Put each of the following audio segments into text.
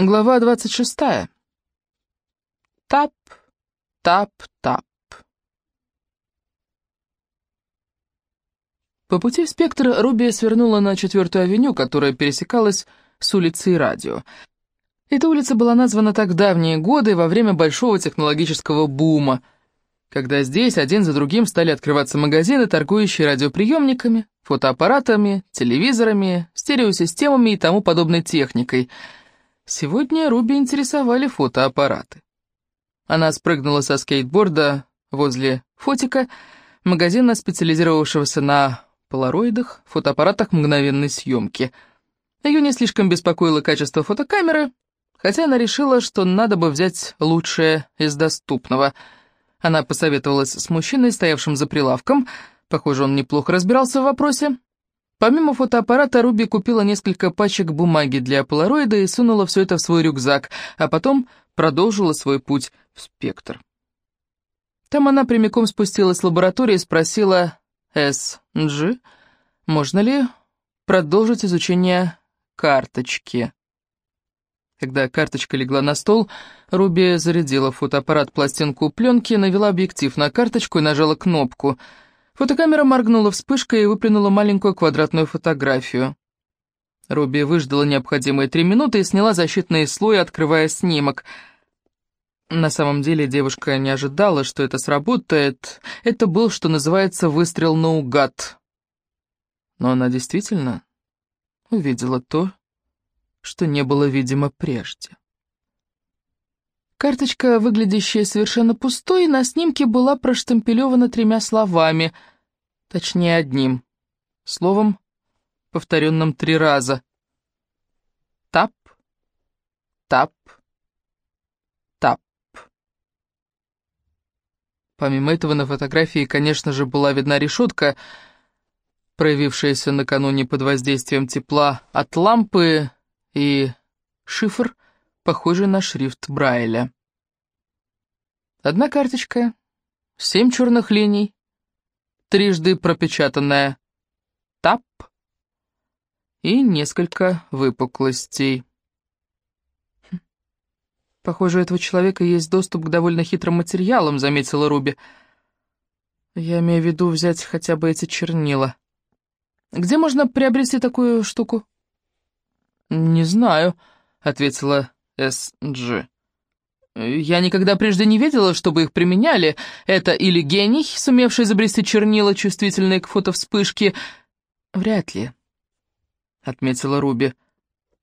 Глава 26. Тап, тап, тап. По пути в спектр Руби свернула на четвертую авеню, которая пересекалась с улицей Радио. Эта улица была названа так давние годы, во время большого технологического бума, когда здесь один за другим стали открываться магазины, торгующие радиоприемниками, фотоаппаратами, телевизорами, стереосистемами и тому подобной техникой – Сегодня Руби интересовали фотоаппараты. Она спрыгнула со скейтборда возле фотика, магазина, специализировавшегося на полароидах, фотоаппаратах мгновенной съемки. Ее не слишком беспокоило качество фотокамеры, хотя она решила, что надо бы взять лучшее из доступного. Она посоветовалась с мужчиной, стоявшим за прилавком, похоже, он неплохо разбирался в вопросе, Помимо фотоаппарата, Руби купила несколько пачек бумаги для полароида и сунула все это в свой рюкзак, а потом продолжила свой путь в спектр. Там она прямиком спустилась в лабораторию и спросила «С.Дж., можно ли продолжить изучение карточки?» Когда карточка легла на стол, Руби зарядила фотоаппарат пластинку пленки, навела объектив на карточку и нажала кнопку — Фотокамера моргнула вспышкой и выплюнула маленькую квадратную фотографию. Руби выждала необходимые три минуты и сняла защитный слой, открывая снимок. На самом деле девушка не ожидала, что это сработает. Это был, что называется, выстрел наугад. Но она действительно увидела то, что не было видимо прежде. Карточка, выглядящая совершенно пустой, на снимке была проштемпелевана тремя словами, точнее одним, словом, повторенным три раза. Тап, тап, тап. Помимо этого на фотографии, конечно же, была видна решетка, проявившаяся накануне под воздействием тепла от лампы, и шифр — похожий на шрифт Брайля. Одна карточка, семь черных линий, трижды пропечатанная «ТАП» и несколько выпуклостей. Хм. «Похоже, у этого человека есть доступ к довольно хитрым материалам», — заметила Руби. «Я имею в виду взять хотя бы эти чернила. Где можно приобрести такую штуку?» «Не знаю», — ответила С.Дж. Я никогда прежде не видела, чтобы их применяли. Это или гений, сумевший изобрести чернила, чувствительные к фотовспышке. Вряд ли, — отметила Руби.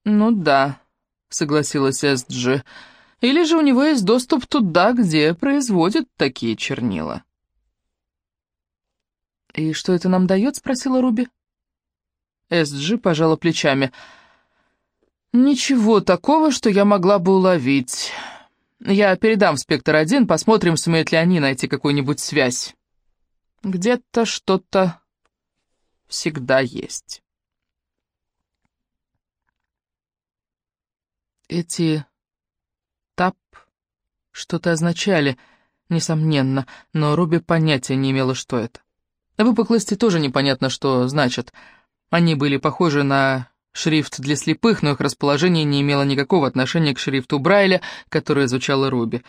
Ну да, — согласилась С.Дж. Или же у него есть доступ туда, где производят такие чернила. «И что это нам дает?» — спросила Руби. С.Дж. пожала плечами. «Ничего такого, что я могла бы уловить. Я передам в Спектр-1, посмотрим, сумеют ли они найти какую-нибудь связь. Где-то что-то всегда есть». Эти «тап» что-то означали, несомненно, но Руби понятия не имела, что это. Выпуклости тоже непонятно, что значат. Они были похожи на шрифт для слепых, но их расположение не имело никакого отношения к шрифту Брайля, который изучала Руби.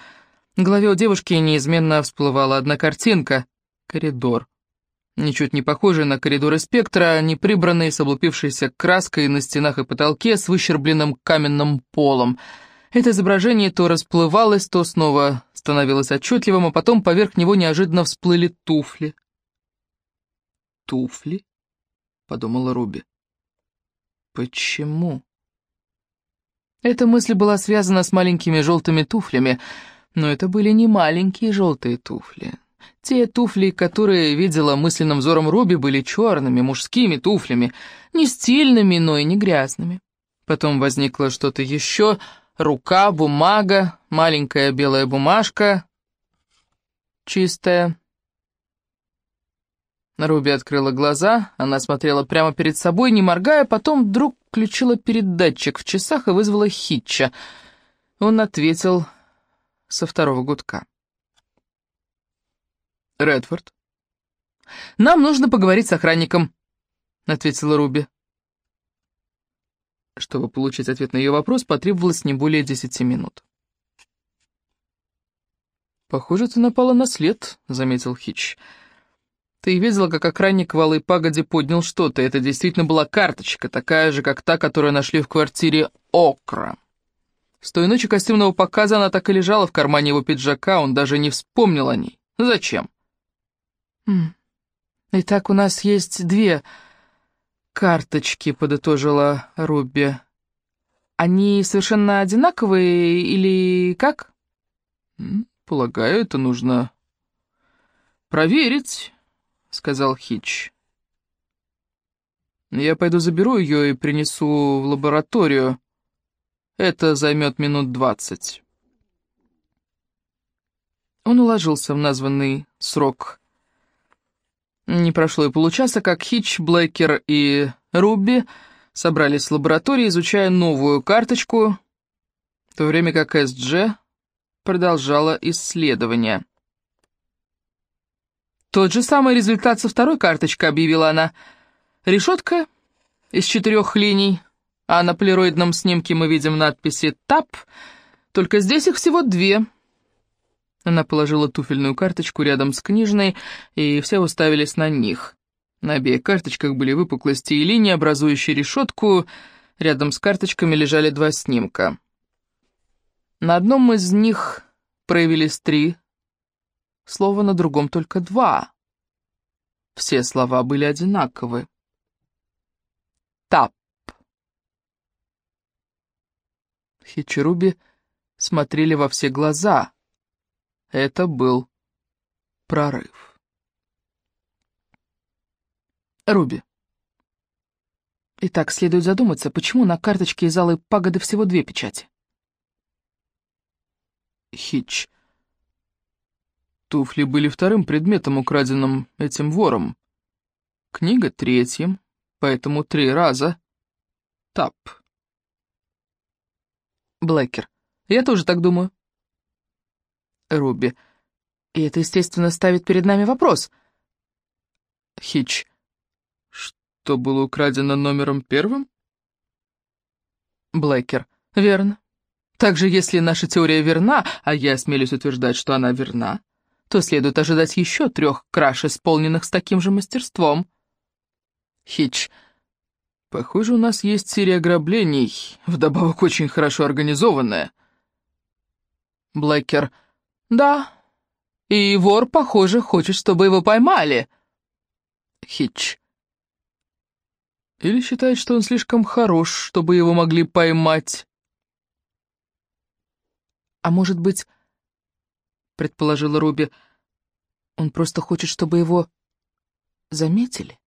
В голове у девушки неизменно всплывала одна картинка — коридор. Ничуть не похожий на коридоры спектра, не прибранный, с облупившейся краской на стенах и потолке, с выщербленным каменным полом. Это изображение то расплывалось, то снова становилось отчетливым, а потом поверх него неожиданно всплыли туфли. «Туфли?» — подумала Руби. Почему? Эта мысль была связана с маленькими желтыми туфлями, но это были не маленькие желтые туфли. Те туфли, которые видела мысленным взором Руби, были черными, мужскими туфлями, не стильными, но и не грязными. Потом возникло что-то еще, рука, бумага, маленькая белая бумажка, чистая, Руби открыла глаза, она смотрела прямо перед собой, не моргая, потом вдруг включила передатчик в часах и вызвала Хитча. Он ответил со второго гудка. «Редфорд?» «Нам нужно поговорить с охранником», — ответила Руби. Чтобы получить ответ на ее вопрос, потребовалось не более десяти минут. «Похоже, ты напала на след», — заметил Хич. «Ты видела, как охранник в Алой Пагоде поднял что-то. Это действительно была карточка, такая же, как та, которую нашли в квартире Окра. С той ночи костюмного показа она так и лежала в кармане его пиджака, он даже не вспомнил о ней. Зачем?» «Итак, у нас есть две карточки», — подытожила Рубби. «Они совершенно одинаковые или как?» «Полагаю, это нужно проверить», — сказал Хич. «Я пойду заберу ее и принесу в лабораторию. Это займет минут двадцать». Он уложился в названный срок. Не прошло и получаса, как Хич, Блэкер и Рубби собрались в лаборатории, изучая новую карточку, в то время как С.Дж продолжала исследование. «Тот же самый результат со второй карточкой», — объявила она. «Решетка из четырех линий, а на полироидном снимке мы видим надписи «ТАП», только здесь их всего две». Она положила туфельную карточку рядом с книжной, и все уставились на них. На обеих карточках были выпуклости и линии, образующие решетку. Рядом с карточками лежали два снимка. На одном из них проявились три слова, на другом только два. Все слова были одинаковы. Тап. Хичеруби смотрели во все глаза. Это был прорыв. Руби. Итак, следует задуматься, почему на карточке из алой пагоды всего две печати? Хич. Туфли были вторым предметом, украденным этим вором. Книга третьим, поэтому три раза. Тап. Блэкер. Я тоже так думаю. Руби. И это, естественно, ставит перед нами вопрос. Хич. Что было украдено номером первым? Блэкер. Верно. Также, если наша теория верна, а я осмелюсь утверждать, что она верна, то следует ожидать еще трех краш, исполненных с таким же мастерством. Хич. Похоже, у нас есть серия ограблений, вдобавок очень хорошо организованная. Блэкер. Да. И вор, похоже, хочет, чтобы его поймали. Хич. Или считает, что он слишком хорош, чтобы его могли поймать. А может быть, предположила Руби, он просто хочет, чтобы его заметили?